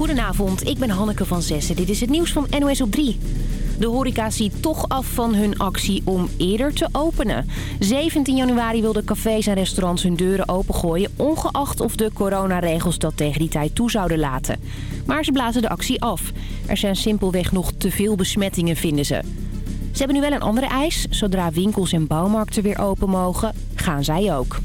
Goedenavond, ik ben Hanneke van Zessen. Dit is het nieuws van NOS op 3. De horeca ziet toch af van hun actie om eerder te openen. 17 januari wilden cafés en restaurants hun deuren opengooien... ongeacht of de coronaregels dat tegen die tijd toe zouden laten. Maar ze blazen de actie af. Er zijn simpelweg nog te veel besmettingen, vinden ze. Ze hebben nu wel een andere eis. Zodra winkels en bouwmarkten weer open mogen, gaan zij ook.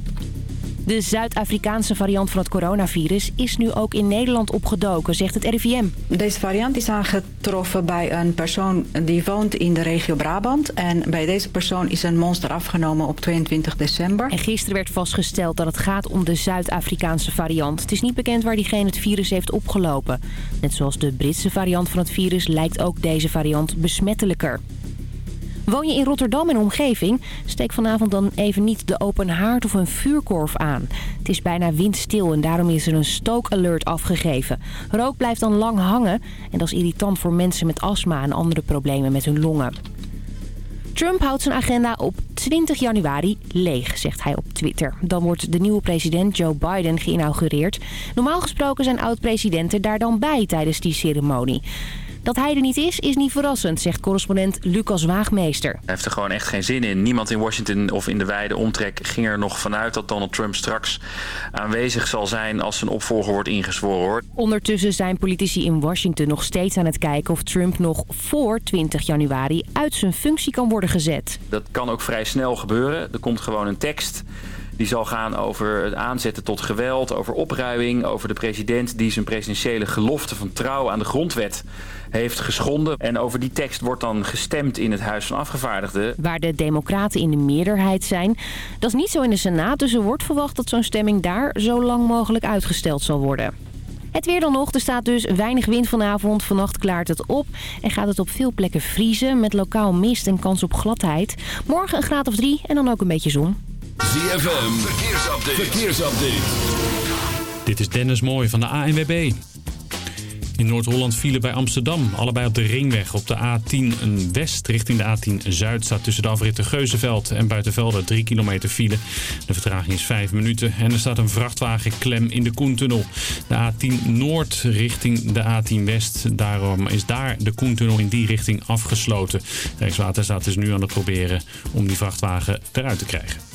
De Zuid-Afrikaanse variant van het coronavirus is nu ook in Nederland opgedoken, zegt het RIVM. Deze variant is aangetroffen bij een persoon die woont in de regio Brabant. En bij deze persoon is een monster afgenomen op 22 december. En gisteren werd vastgesteld dat het gaat om de Zuid-Afrikaanse variant. Het is niet bekend waar diegene het virus heeft opgelopen. Net zoals de Britse variant van het virus lijkt ook deze variant besmettelijker. Woon je in Rotterdam en omgeving? Steek vanavond dan even niet de open haard of een vuurkorf aan. Het is bijna windstil en daarom is er een stookalert afgegeven. Rook blijft dan lang hangen en dat is irritant voor mensen met astma en andere problemen met hun longen. Trump houdt zijn agenda op 20 januari leeg, zegt hij op Twitter. Dan wordt de nieuwe president Joe Biden geïnaugureerd. Normaal gesproken zijn oud-presidenten daar dan bij tijdens die ceremonie. Dat hij er niet is, is niet verrassend, zegt correspondent Lucas Waagmeester. Hij heeft er gewoon echt geen zin in. Niemand in Washington of in de wijde omtrek ging er nog vanuit dat Donald Trump straks aanwezig zal zijn als zijn opvolger wordt ingezworen. Ondertussen zijn politici in Washington nog steeds aan het kijken of Trump nog voor 20 januari uit zijn functie kan worden gezet. Dat kan ook vrij snel gebeuren. Er komt gewoon een tekst die zal gaan over het aanzetten tot geweld, over opruiming, over de president die zijn presidentiële gelofte van trouw aan de grondwet heeft geschonden. En over die tekst wordt dan gestemd in het Huis van Afgevaardigden. Waar de democraten in de meerderheid zijn. Dat is niet zo in de Senaat, dus er wordt verwacht dat zo'n stemming daar zo lang mogelijk uitgesteld zal worden. Het weer dan nog. Er staat dus weinig wind vanavond. Vannacht klaart het op en gaat het op veel plekken vriezen... met lokaal mist en kans op gladheid. Morgen een graad of drie en dan ook een beetje zon. ZFM, verkeersupdate. Dit is Dennis Mooij van de ANWB. In Noord-Holland vielen bij Amsterdam. Allebei op de ringweg. Op de A10 west richting de A10 zuid staat tussen de afritten Geuzenveld en Buitenvelder 3 kilometer file. De vertraging is 5 minuten. En er staat een vrachtwagen klem in de Koentunnel. De A10 noord richting de A10 west. Daarom is daar de Koentunnel in die richting afgesloten. Rijkswaterstaat is nu aan het proberen om die vrachtwagen eruit te krijgen.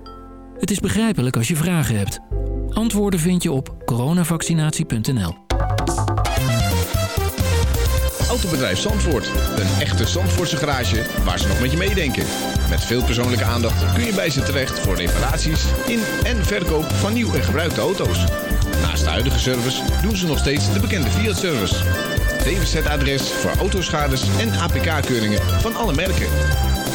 Het is begrijpelijk als je vragen hebt. Antwoorden vind je op coronavaccinatie.nl. Autobedrijf Zandvoort. Een echte Zandvoortse garage waar ze nog met je meedenken. Met veel persoonlijke aandacht kun je bij ze terecht voor reparaties in en verkoop van nieuw en gebruikte auto's. Naast de huidige service doen ze nog steeds de bekende Fiat-service. DWZ-adres voor autoschades en APK-keuringen van alle merken.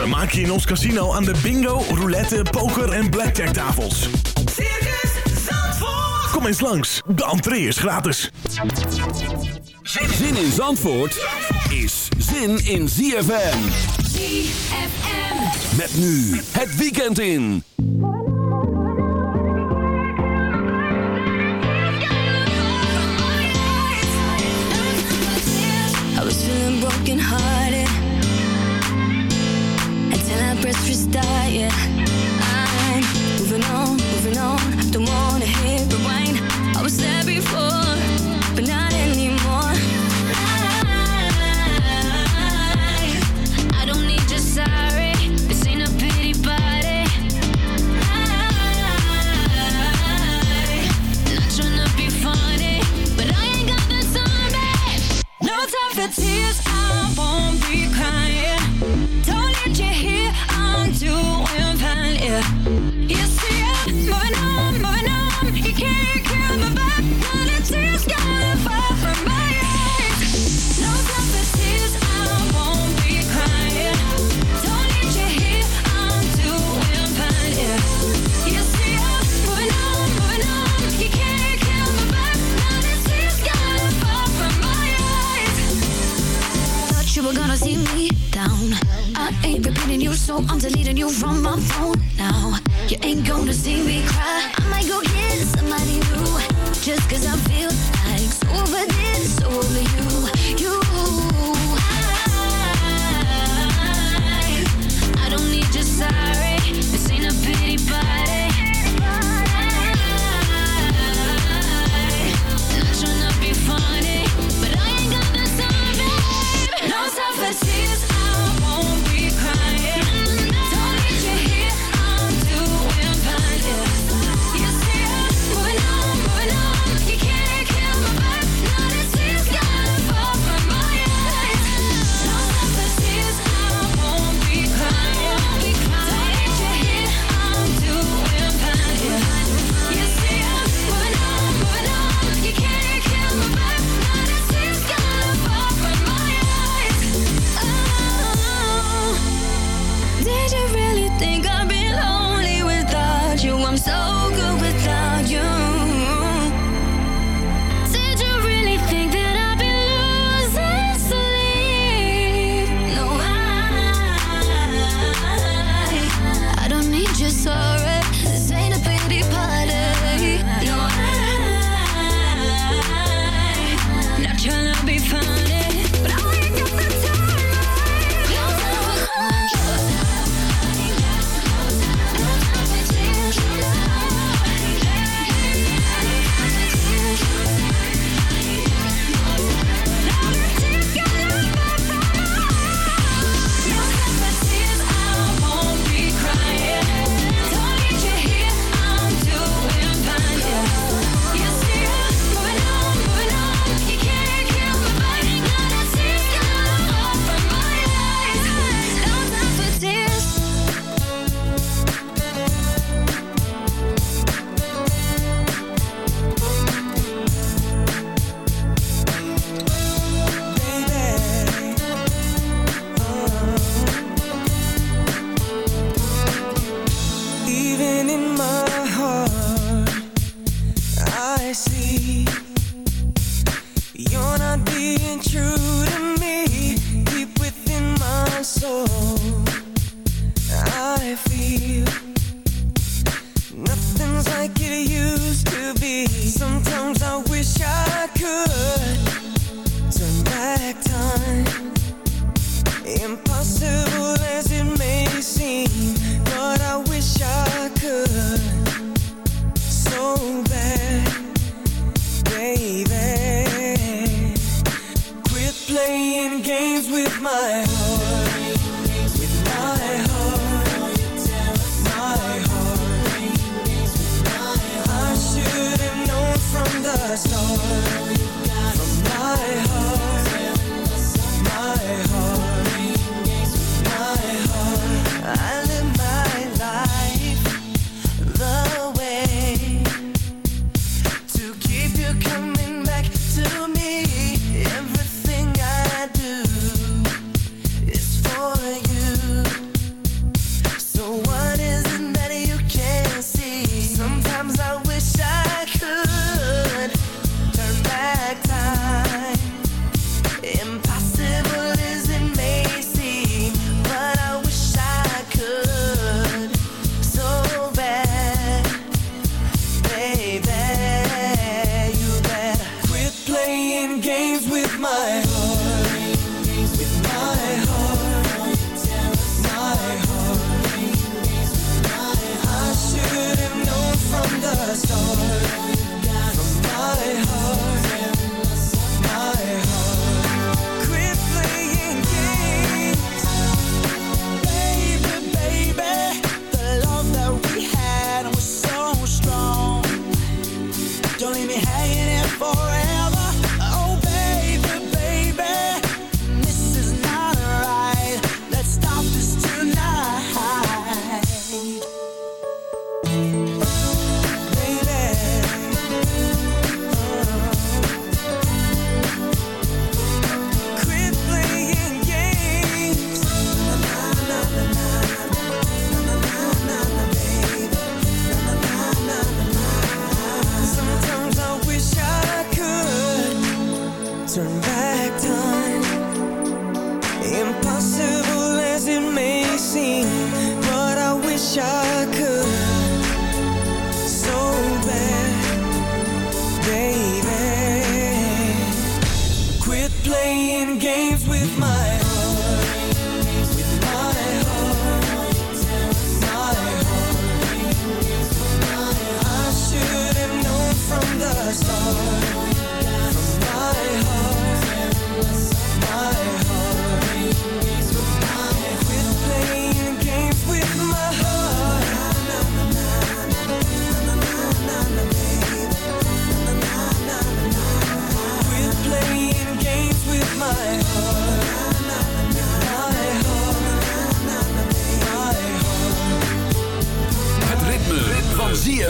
Vermaak je in ons casino aan de bingo, roulette, poker en blackjack tafels. Circus Zandvoort. Kom eens langs, de entree is gratis. Zin in Zandvoort is zin in ZFM. ZFM. Met nu het weekend in. I was feeling broken hearted I restart. Yeah, I'm moving on, moving on. Don't wanna finding you, so I'm deleting you from my phone now. You ain't gonna see me cry.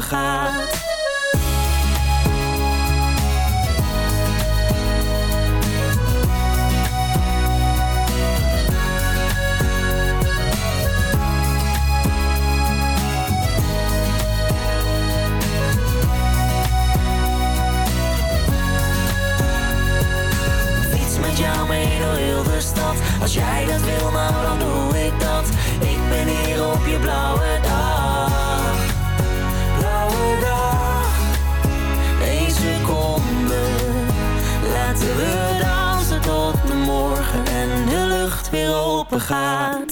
weer open gaat.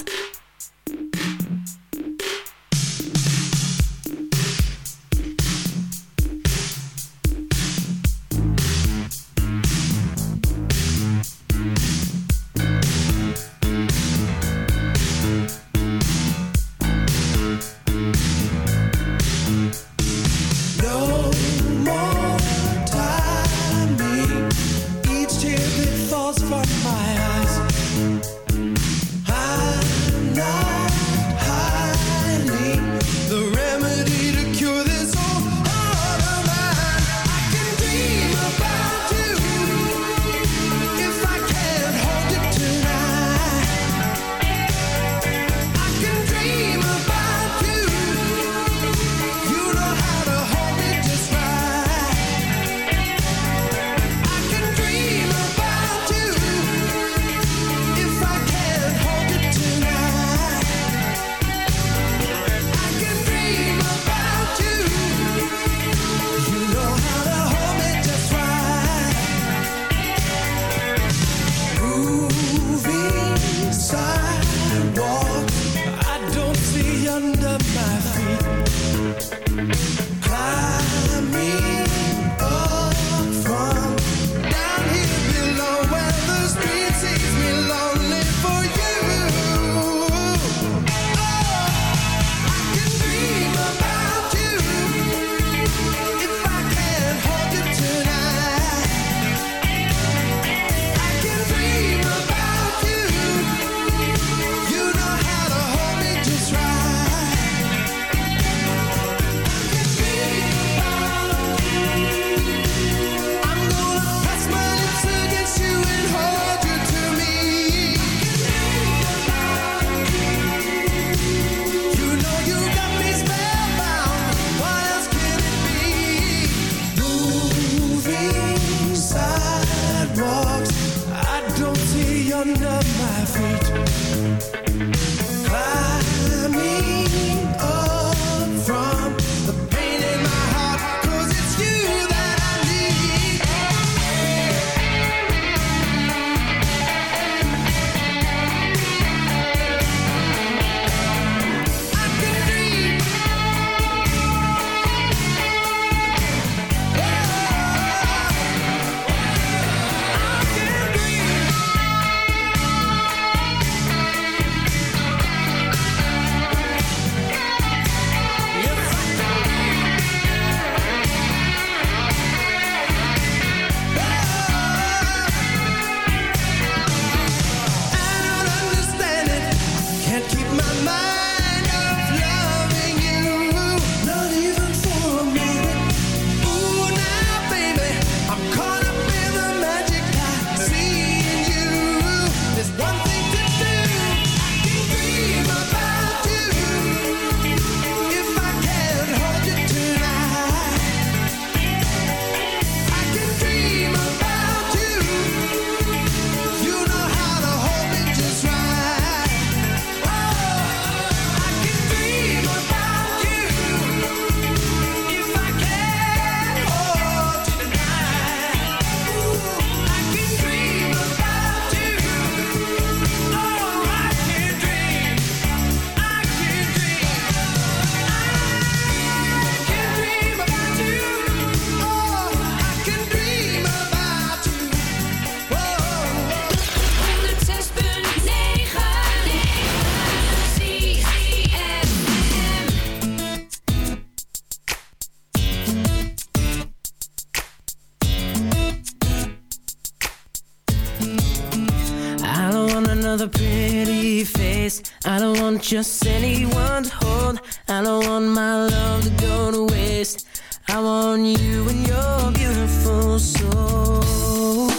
I want you and your beautiful soul.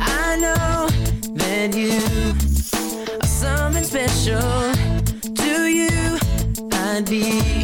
I know that you are something special you. Be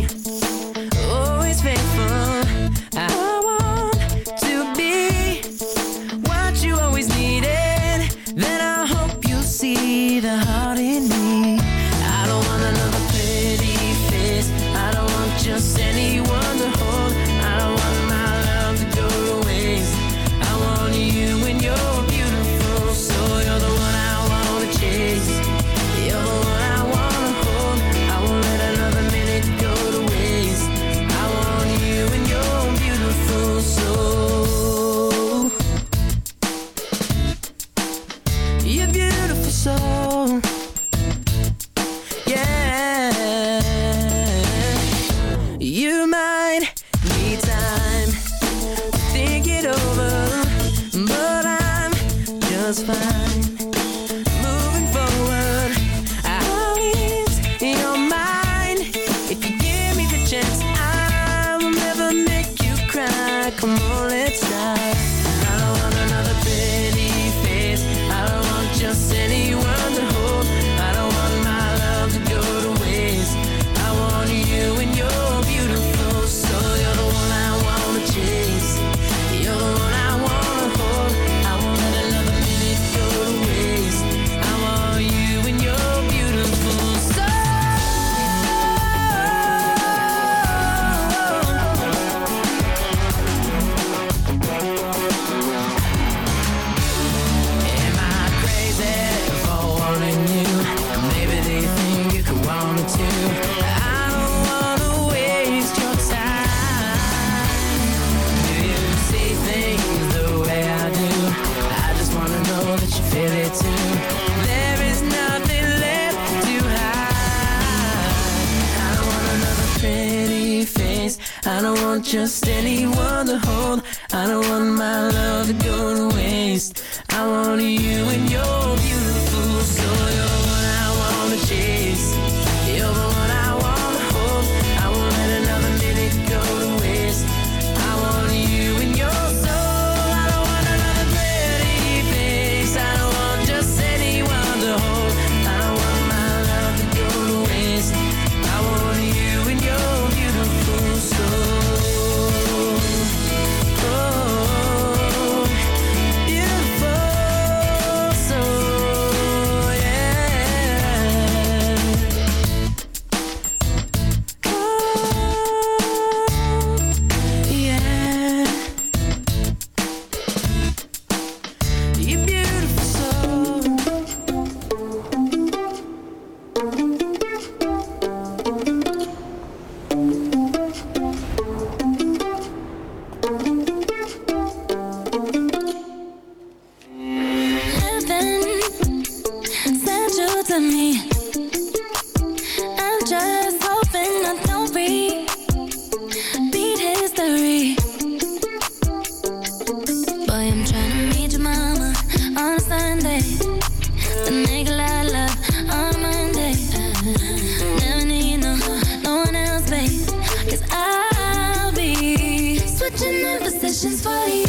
dishes for you.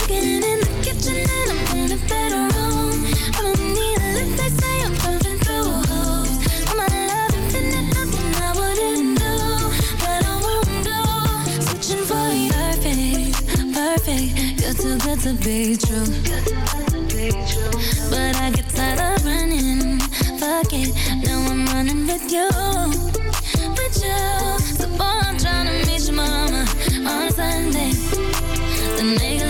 cooking in the kitchen and I'm in a better room. I don't need a lift, they say I'm jumping through holes. All my love infinite, nothing I wouldn't do, but I won't do. Switching for you. Perfect, perfect, you're too good to be true. But I get tired of running, fuck it, now I'm running with you. With you, so boy, I'm trying to meet your mama on Sunday the nigga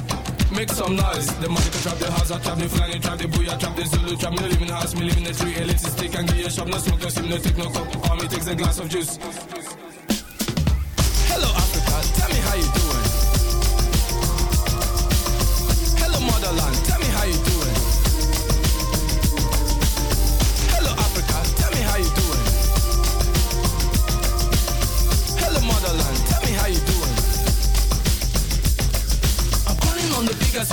Make some noise. The magic trap, the house, I trap, the flying trap, the booyah trap, the Zulu trap. Me living house, me living in the tree. Elite stick and you a shop. No smoke, no sim, no take no cup. All me takes a glass of juice.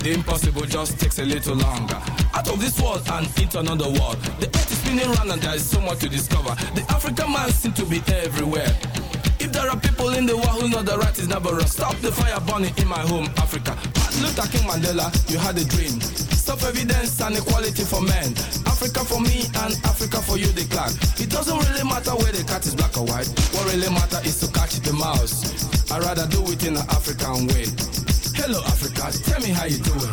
The impossible just takes a little longer. Out of this world and into another world. The earth is spinning round and there is so much to discover. The African man seems to be everywhere. If there are people in the world who know the right is never wrong, stop the fire burning in my home, Africa. Luther King Mandela, you had a dream. Stop evidence and equality for men. Africa for me and Africa for you, the clan. It doesn't really matter where the cat is black or white. What really matters is to catch the mouse. I'd rather do it in an African way. Hello, Africa, tell me how you doing.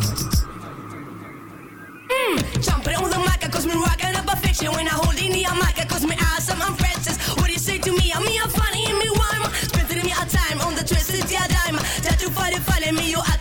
Mm, jumping on the mic, cause me rocking up a fiction. When I hold in the mic, cause me awesome, I'm Francis. What do you say to me? I'm me, I'm funny, and me rhyme. Spending me a time on the twisted yeah dime. That you find it funny, me, you have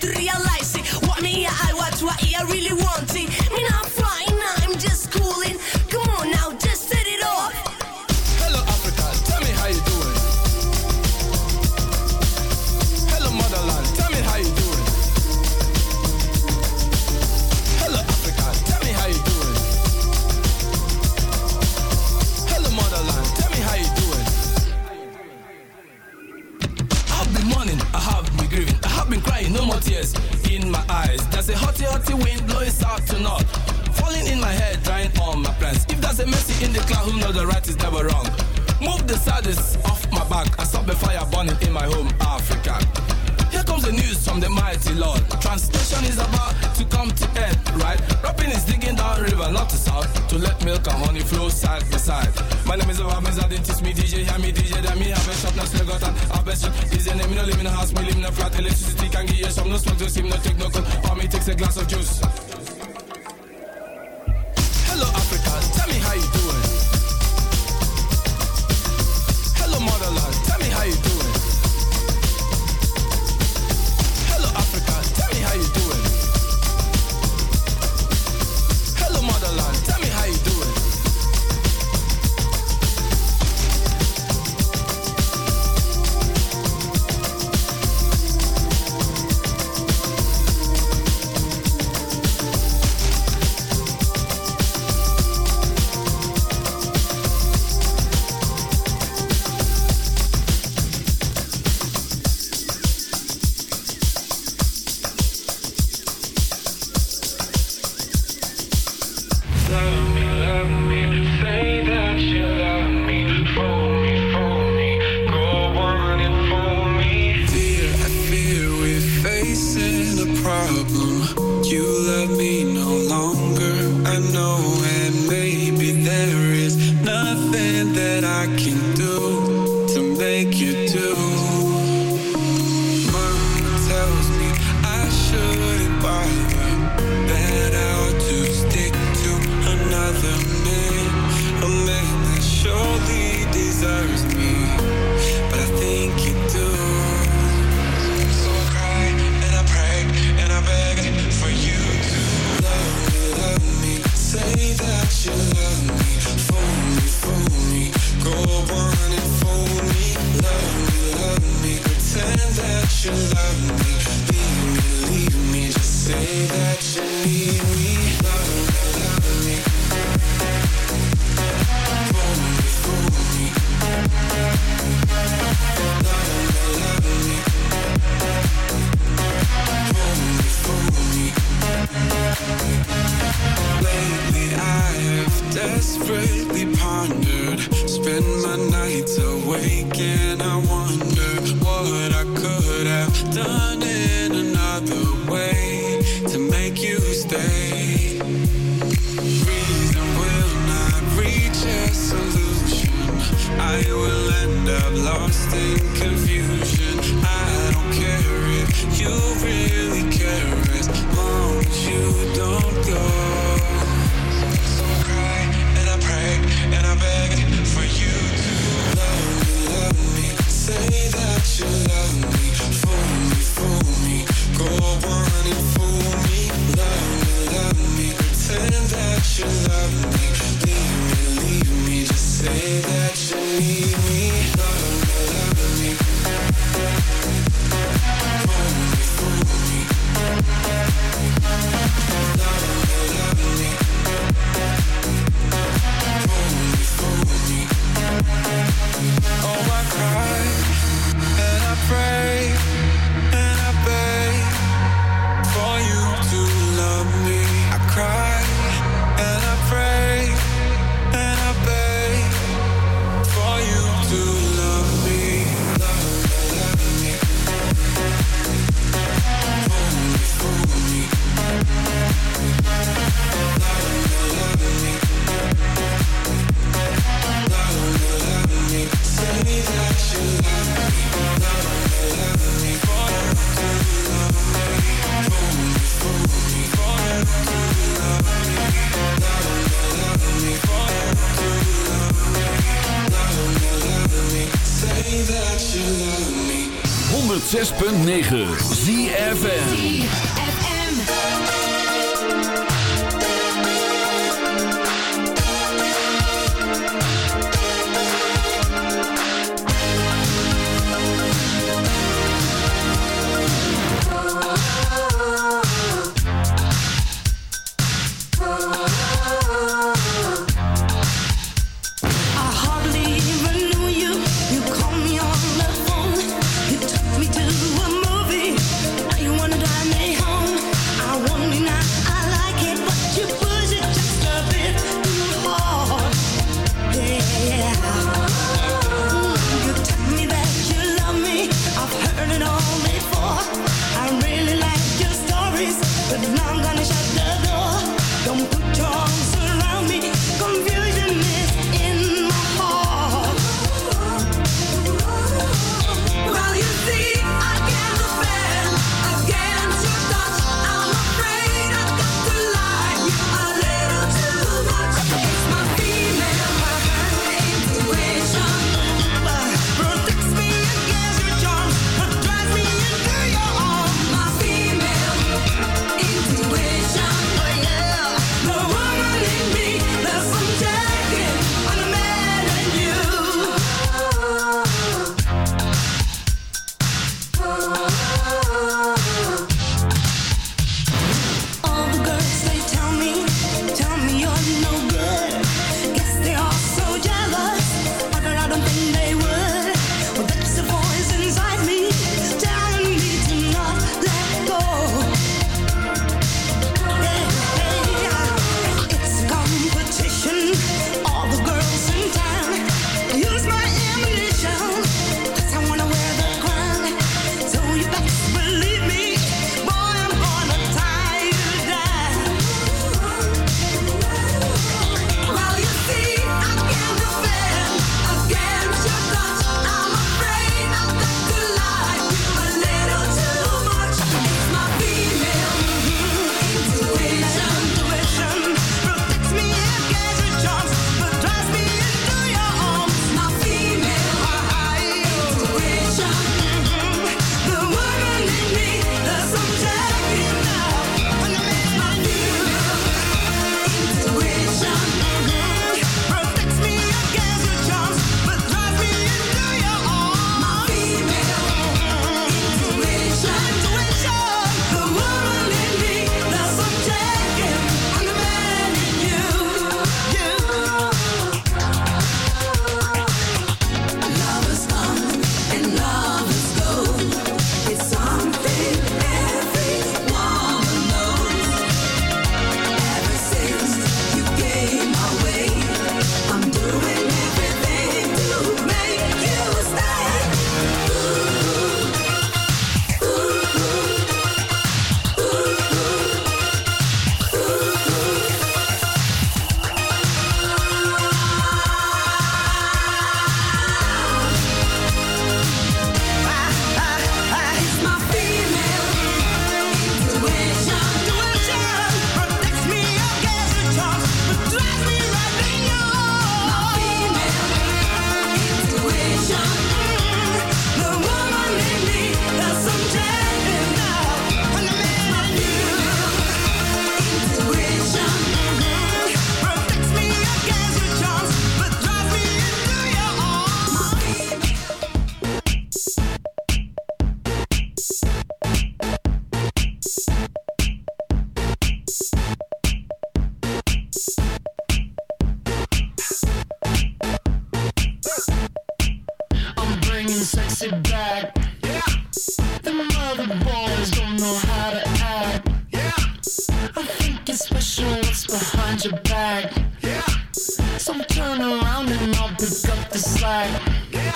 turn around and I'll pick up the slack. Yeah.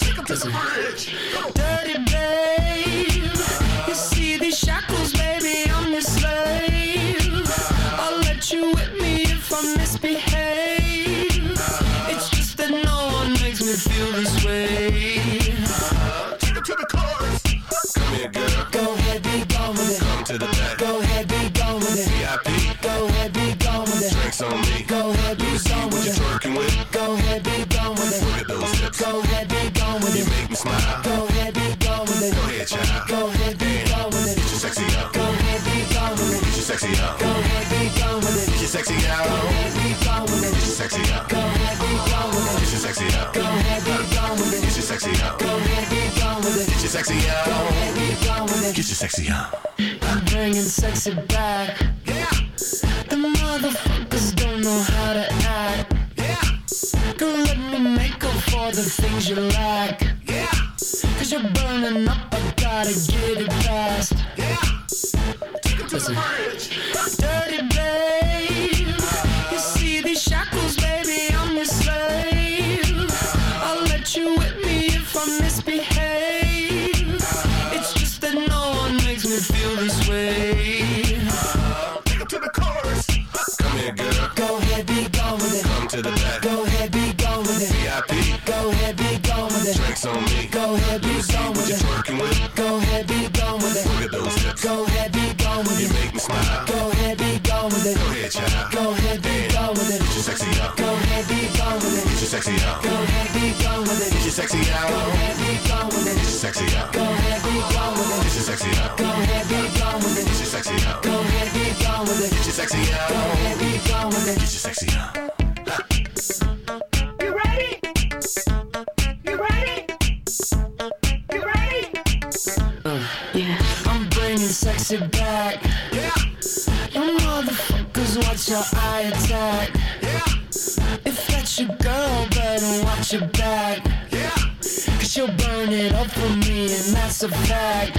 Take 'em to the bridge. Dirty sexy. Get your sexy on. I'm bringing sexy back. With it. Sexy out. Go ahead, be gone with it. Get your sexy out. Go ahead, be gone with it. Get your sexy Go ahead, be gone with it. Get your sexy out. You ready? You ready? You ready? Uh, yeah. I'm bringing sexy back. Yeah. You motherfuckers watch your eye attack. Yeah. If that's your girl, better watch your back. Yeah. Cause you'll burn it up for me, and that's a fact.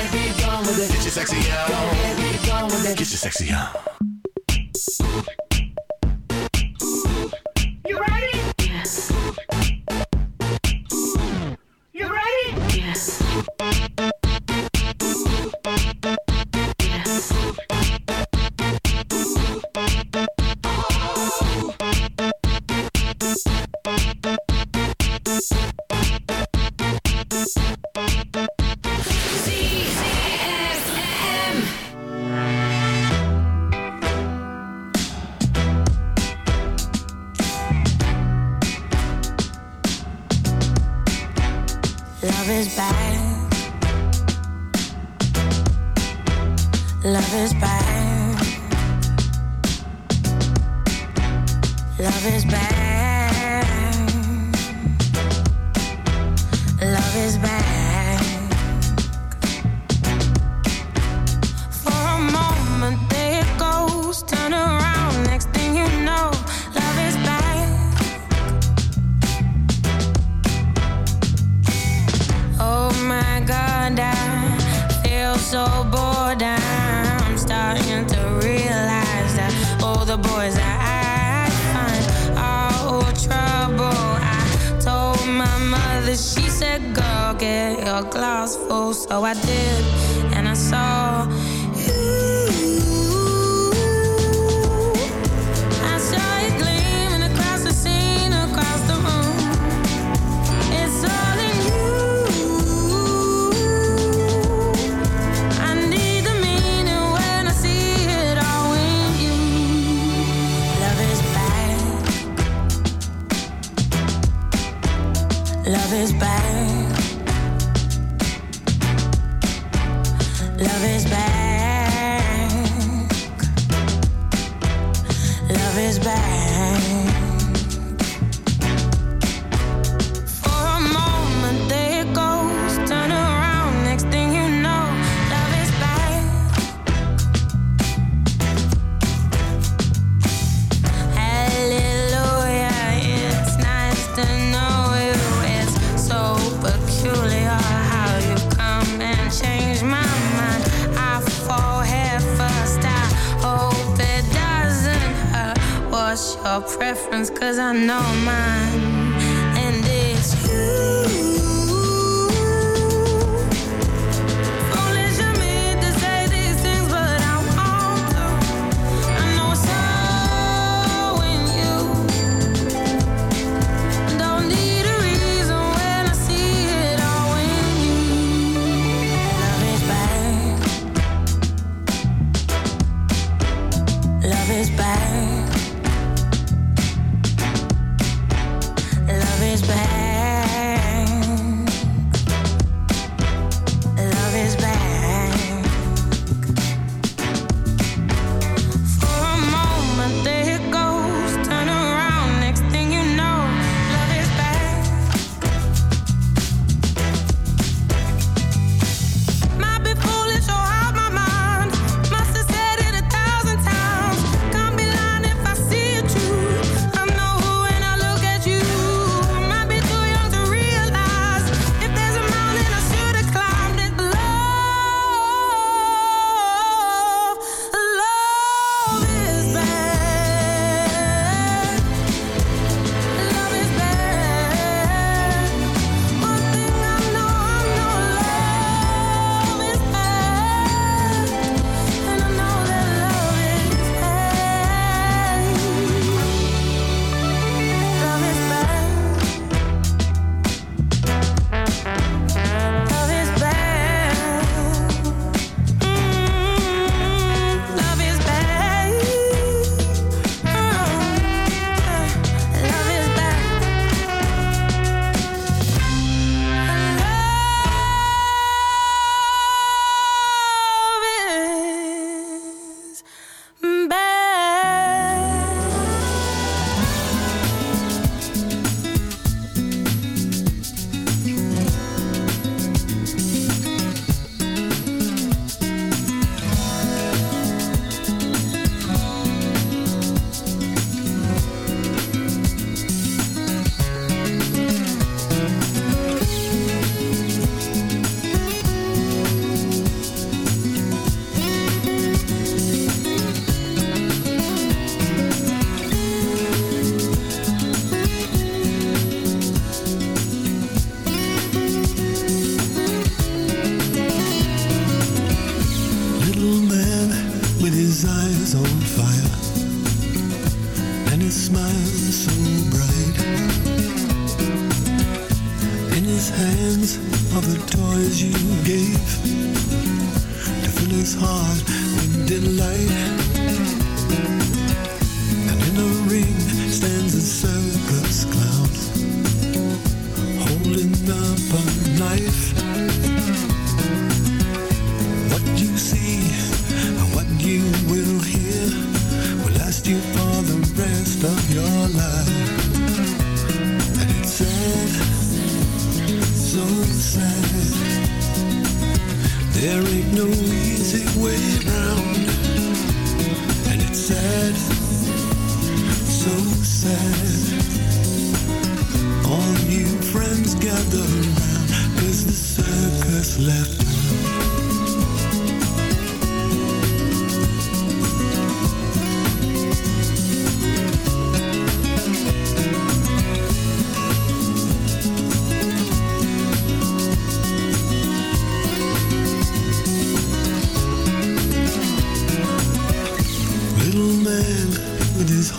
with it. Get your sexy Go out. ahead, be gone with it. Get your sexy out. Love is bad. Get your glass full. So I did, and I saw it I saw it gleaming across the scene across the room. It's only the meaning when I see it all in you. I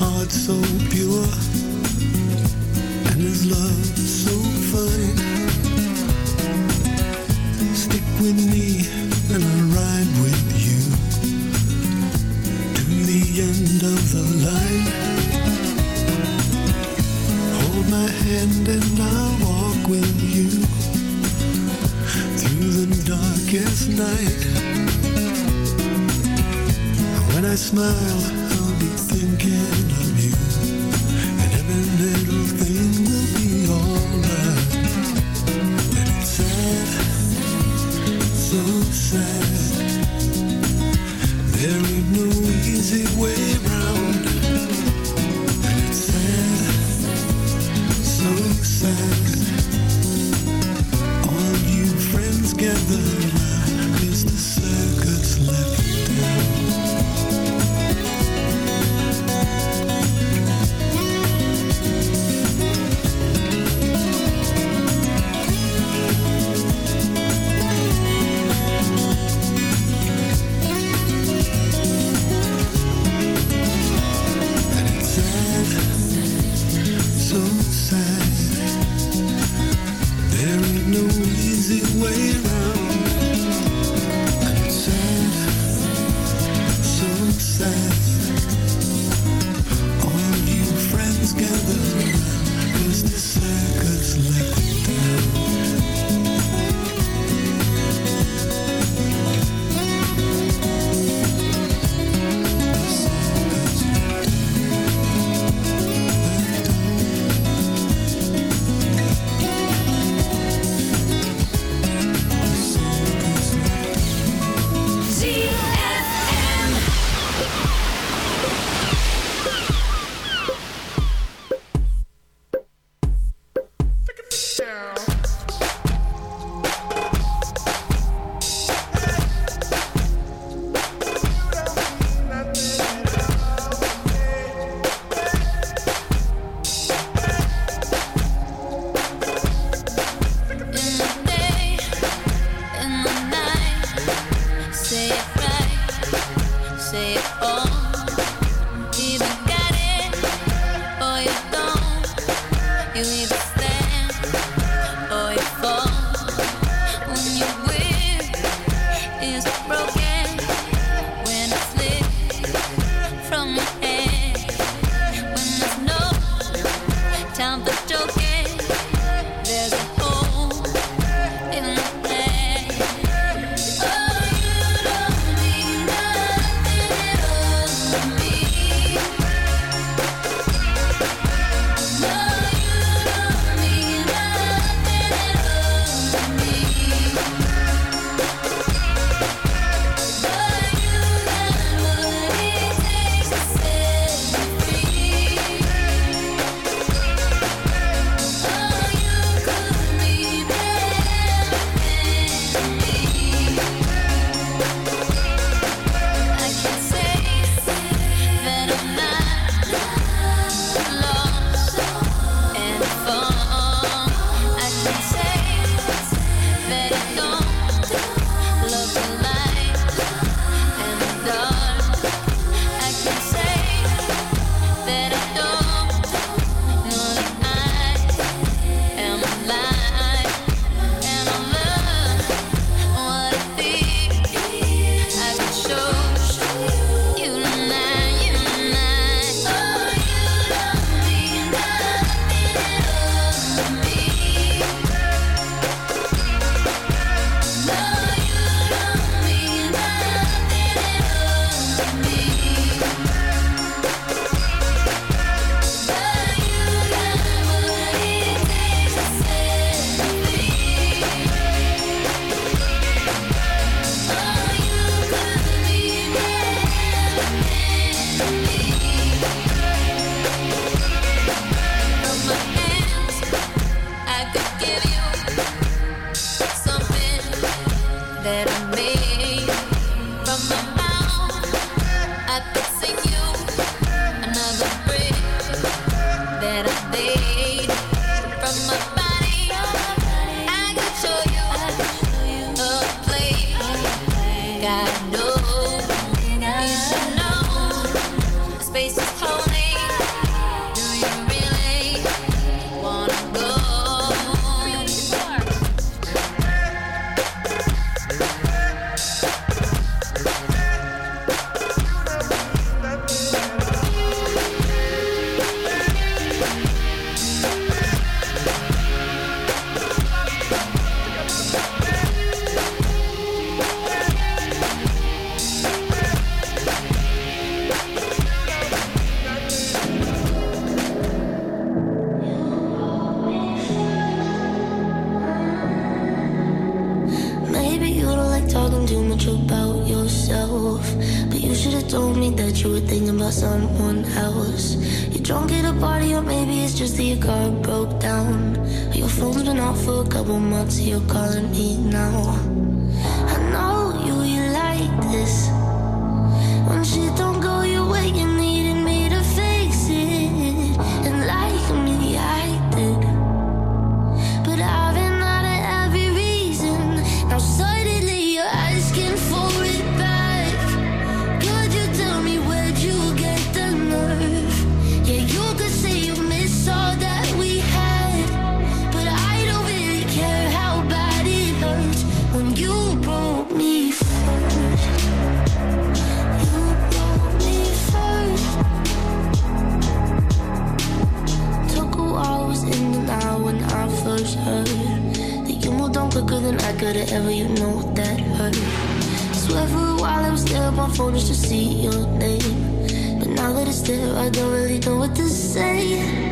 heart so pure and his love so about yourself. But you should have told me that you were thinking about someone else. You're drunk at a party, or maybe it's just that your car broke down. Your phone's been off for a couple months, so you're calling me now. Phone just to see your name, but now that it's there, I don't really know what to say.